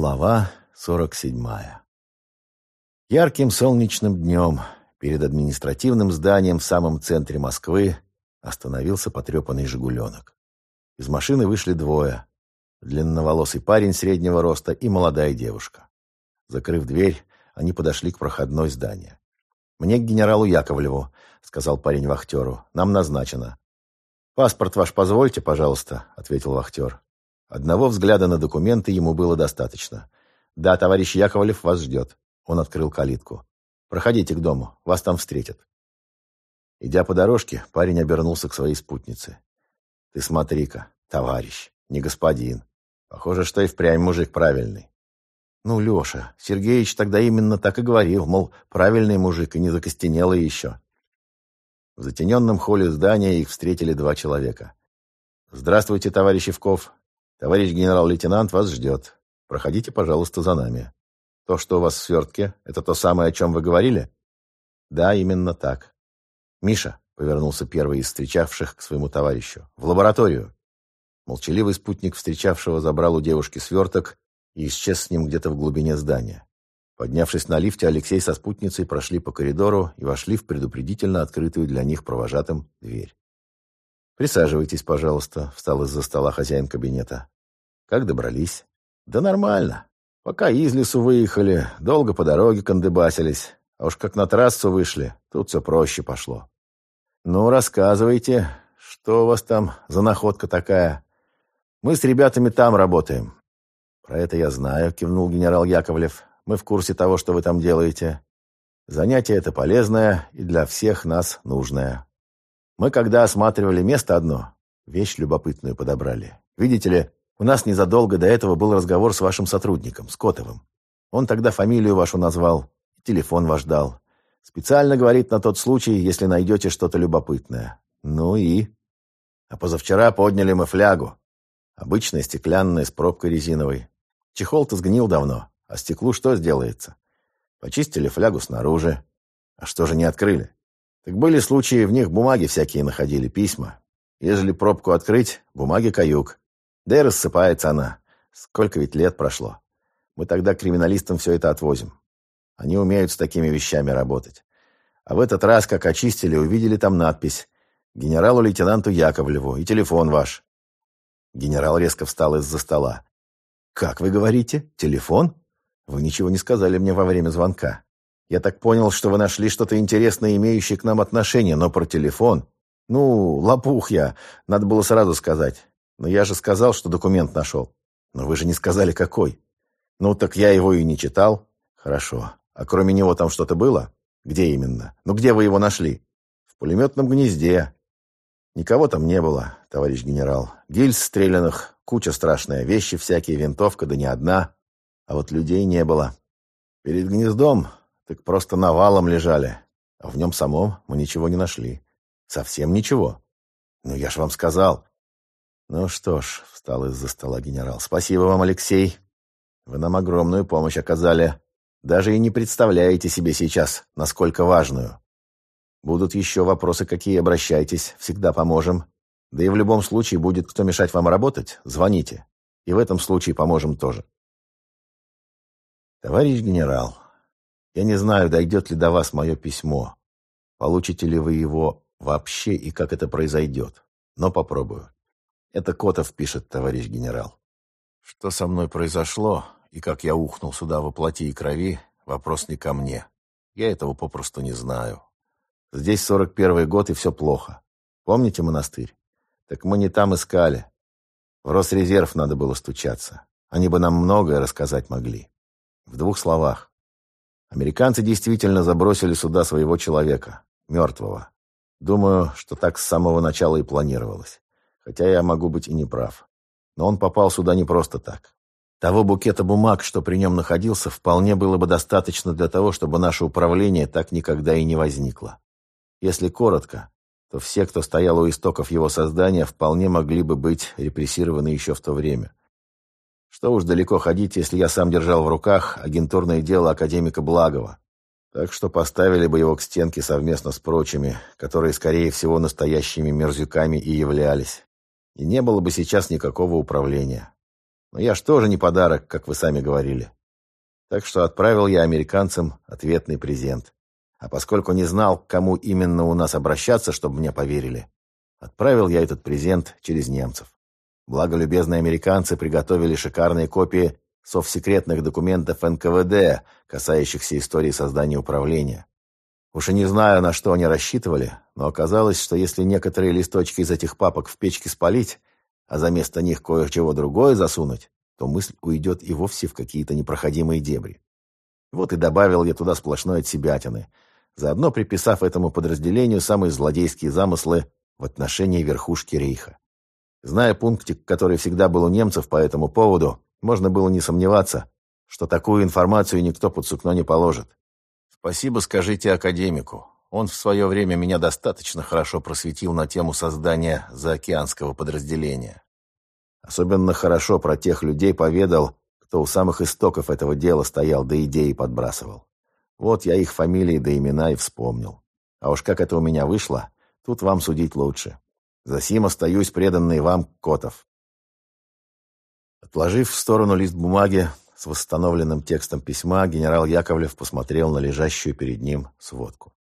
Глава 47. Ярким солнечным днем перед административным зданием в самом центре Москвы остановился потрепанный «Жигуленок». Из машины вышли двое. Длинноволосый парень среднего роста и молодая девушка. Закрыв дверь, они подошли к проходной здания. «Мне к генералу Яковлеву», — сказал парень вахтеру. «Нам назначено». «Паспорт ваш позвольте, пожалуйста», — ответил вахтер. Одного взгляда на документы ему было достаточно. «Да, товарищ Яковлев вас ждет». Он открыл калитку. «Проходите к дому, вас там встретят». Идя по дорожке, парень обернулся к своей спутнице. «Ты смотри-ка, товарищ, не господин. Похоже, что и впрямь мужик правильный». «Ну, Леша, Сергеич тогда именно так и говорил, мол, правильный мужик и не закостенелый еще». В затененном холле здания их встретили два человека. «Здравствуйте, товарищ Евков. Товарищ генерал-лейтенант вас ждет. Проходите, пожалуйста, за нами. То, что у вас в свертке, это то самое, о чем вы говорили? Да, именно так. Миша, повернулся первый из встречавших к своему товарищу, в лабораторию. Молчаливый спутник встречавшего забрал у девушки сверток и исчез с ним где-то в глубине здания. Поднявшись на лифте, Алексей со спутницей прошли по коридору и вошли в предупредительно открытую для них провожатым дверь. «Присаживайтесь, пожалуйста», — встал из-за стола хозяин кабинета. «Как добрались?» «Да нормально. Пока из лесу выехали, долго по дороге кондыбасились. А уж как на трассу вышли, тут все проще пошло». «Ну, рассказывайте, что у вас там за находка такая?» «Мы с ребятами там работаем». «Про это я знаю», — кивнул генерал Яковлев. «Мы в курсе того, что вы там делаете. Занятие это полезное и для всех нас нужное». Мы, когда осматривали место одно, вещь любопытную подобрали. Видите ли, у нас незадолго до этого был разговор с вашим сотрудником, Скотовым. Он тогда фамилию вашу назвал, телефон ваш дал. Специально говорит на тот случай, если найдете что-то любопытное. Ну и? А позавчера подняли мы флягу. Обычная стеклянная с пробкой резиновой. Чехол-то сгнил давно, а стеклу что сделается? Почистили флягу снаружи. А что же не открыли? Так были случаи, в них бумаги всякие находили, письма. Ежели пробку открыть, бумаги каюк. Да и рассыпается она. Сколько ведь лет прошло. Мы тогда криминалистам все это отвозим. Они умеют с такими вещами работать. А в этот раз, как очистили, увидели там надпись «Генералу-лейтенанту Яковлеву» и телефон ваш. Генерал резко встал из-за стола. «Как вы говорите? Телефон? Вы ничего не сказали мне во время звонка. Я так понял, что вы нашли что-то интересное, имеющее к нам отношение, но про телефон... Ну, лопух я, надо было сразу сказать. Но я же сказал, что документ нашел. Но вы же не сказали, какой. Ну, так я его и не читал. Хорошо. А кроме него там что-то было? Где именно? Ну, где вы его нашли? В пулеметном гнезде. Никого там не было, товарищ генерал. Гильз стрелянных, куча страшная, вещи всякие, винтовка, да не одна. А вот людей не было. Перед гнездом так просто навалом лежали. А в нем самом мы ничего не нашли. Совсем ничего. Ну, я ж вам сказал. Ну что ж, встал из-за стола генерал. Спасибо вам, Алексей. Вы нам огромную помощь оказали. Даже и не представляете себе сейчас, насколько важную. Будут еще вопросы какие, обращайтесь, всегда поможем. Да и в любом случае будет кто мешать вам работать, звоните. И в этом случае поможем тоже. Товарищ генерал, я не знаю, дойдет ли до вас мое письмо. Получите ли вы его вообще и как это произойдет. Но попробую. Это Котов пишет, товарищ генерал. Что со мной произошло и как я ухнул сюда во плоти и крови, вопрос не ко мне. Я этого попросту не знаю. Здесь сорок первый год и все плохо. Помните монастырь? Так мы не там искали. В Росрезерв надо было стучаться. Они бы нам многое рассказать могли. В двух словах. Американцы действительно забросили сюда своего человека, мертвого. Думаю, что так с самого начала и планировалось. Хотя я могу быть и не прав. Но он попал сюда не просто так. Того букета бумаг, что при нем находился, вполне было бы достаточно для того, чтобы наше управление так никогда и не возникло. Если коротко, то все, кто стоял у истоков его создания, вполне могли бы быть репрессированы еще в то время. Что уж далеко ходить, если я сам держал в руках агентурное дело академика Благова. Так что поставили бы его к стенке совместно с прочими, которые, скорее всего, настоящими мерзюками и являлись. И не было бы сейчас никакого управления. Но я ж тоже не подарок, как вы сами говорили. Так что отправил я американцам ответный презент. А поскольку не знал, к кому именно у нас обращаться, чтобы мне поверили, отправил я этот презент через немцев. Благо, любезные американцы приготовили шикарные копии совсекретных документов НКВД, касающихся истории создания управления. Уж и не знаю, на что они рассчитывали, но оказалось, что если некоторые листочки из этих папок в печке спалить, а за место них кое-чего другое засунуть, то мысль уйдет и вовсе в какие-то непроходимые дебри. Вот и добавил я туда сплошной отсебятины, заодно приписав этому подразделению самые злодейские замыслы в отношении верхушки рейха. Зная пунктик, который всегда был у немцев по этому поводу, можно было не сомневаться, что такую информацию никто под сукно не положит. Спасибо скажите академику. Он в свое время меня достаточно хорошо просветил на тему создания заокеанского подразделения. Особенно хорошо про тех людей поведал, кто у самых истоков этого дела стоял, да идеи подбрасывал. Вот я их фамилии да имена и вспомнил. А уж как это у меня вышло, тут вам судить лучше. За сим остаюсь преданный вам, Котов. Отложив в сторону лист бумаги с восстановленным текстом письма, генерал Яковлев посмотрел на лежащую перед ним сводку.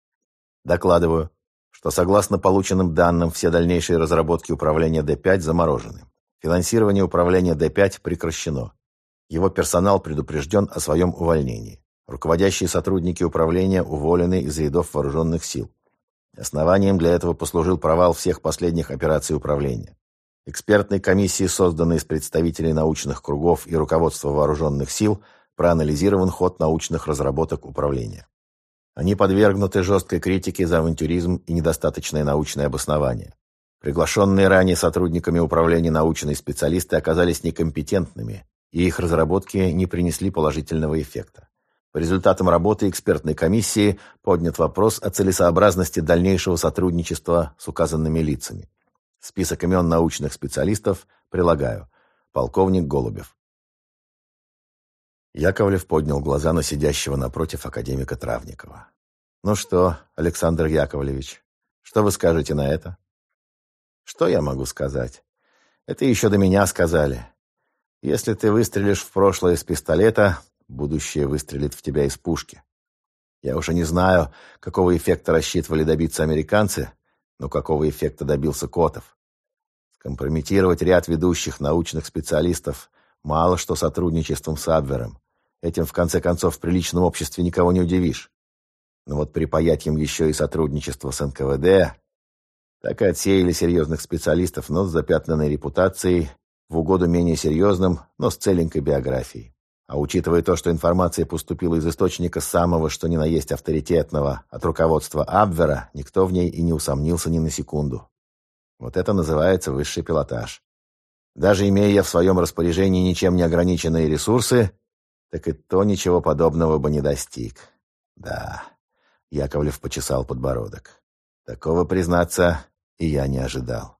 Докладываю, что согласно полученным данным, все дальнейшие разработки управления Д-5 заморожены. Финансирование управления Д-5 прекращено. Его персонал предупрежден о своем увольнении. Руководящие сотрудники управления уволены из рядов вооруженных сил. Основанием для этого послужил провал всех последних операций управления. Экспертной комиссии, созданной из представителей научных кругов и руководства вооруженных сил, проанализирован ход научных разработок управления. Они подвергнуты жесткой критике за авантюризм и недостаточное научное обоснование. Приглашенные ранее сотрудниками управления научные специалисты оказались некомпетентными, и их разработки не принесли положительного эффекта. По результатам работы экспертной комиссии поднят вопрос о целесообразности дальнейшего сотрудничества с указанными лицами. Список имен научных специалистов прилагаю. Полковник Голубев. Яковлев поднял глаза на сидящего напротив академика Травникова. «Ну что, Александр Яковлевич, что вы скажете на это?» Что я могу сказать? Это еще до меня сказали. Если ты выстрелишь в прошлое из пистолета, будущее выстрелит в тебя из пушки. Я уже не знаю, какого эффекта рассчитывали добиться американцы, но какого эффекта добился Котов. Скомпрометировать ряд ведущих научных специалистов мало что сотрудничеством с Абвером. Этим, в конце концов, в приличном обществе никого не удивишь. Но вот припаять им еще и сотрудничество с НКВД так и отсеяли серьезных специалистов, но с запятнанной репутацией, в угоду менее серьезным, но с целенькой биографией. А учитывая то, что информация поступила из источника самого, что ни на есть авторитетного, от руководства Абвера, никто в ней и не усомнился ни на секунду. Вот это называется высший пилотаж. Даже имея я в своем распоряжении ничем не ограниченные ресурсы, так и то ничего подобного бы не достиг. Да, Яковлев почесал подбородок. Такого, признаться, и я не ожидал.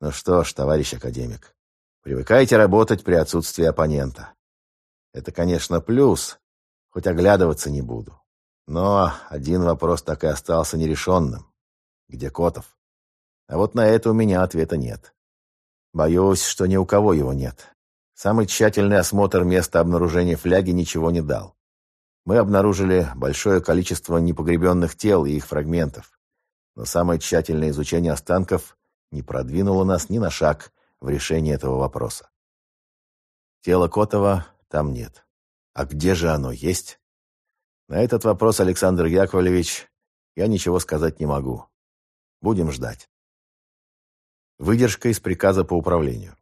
Ну что ж, товарищ академик, привыкайте работать при отсутствии оппонента. Это, конечно, плюс, хоть оглядываться не буду. Но один вопрос так и остался нерешенным. Где Котов? А вот на это у меня ответа нет. Боюсь, что ни у кого его нет. Самый тщательный осмотр места обнаружения фляги ничего не дал. Мы обнаружили большое количество непогребенных тел и их фрагментов но самое тщательное изучение останков не продвинуло нас ни на шаг в решении этого вопроса. Тело Котова там нет. А где же оно есть? На этот вопрос, Александр Яковлевич, я ничего сказать не могу. Будем ждать. Выдержка из приказа по управлению.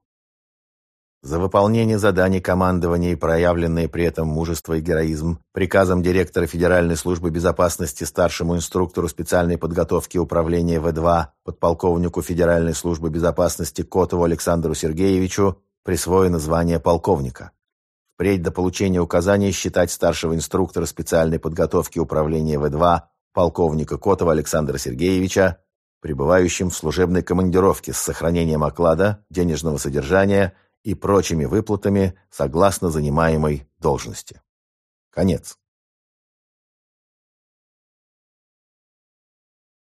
За выполнение заданий командования и проявленные при этом мужество и героизм приказом директора Федеральной службы безопасности старшему инструктору специальной подготовки управления В2 подполковнику Федеральной службы безопасности Котову Александру Сергеевичу присвоено звание полковника. Впредь до получения указаний считать старшего инструктора специальной подготовки управления В2 полковника Котова Александра Сергеевича пребывающим в служебной командировке с сохранением оклада, денежного содержания – и прочими выплатами согласно занимаемой должности. Конец.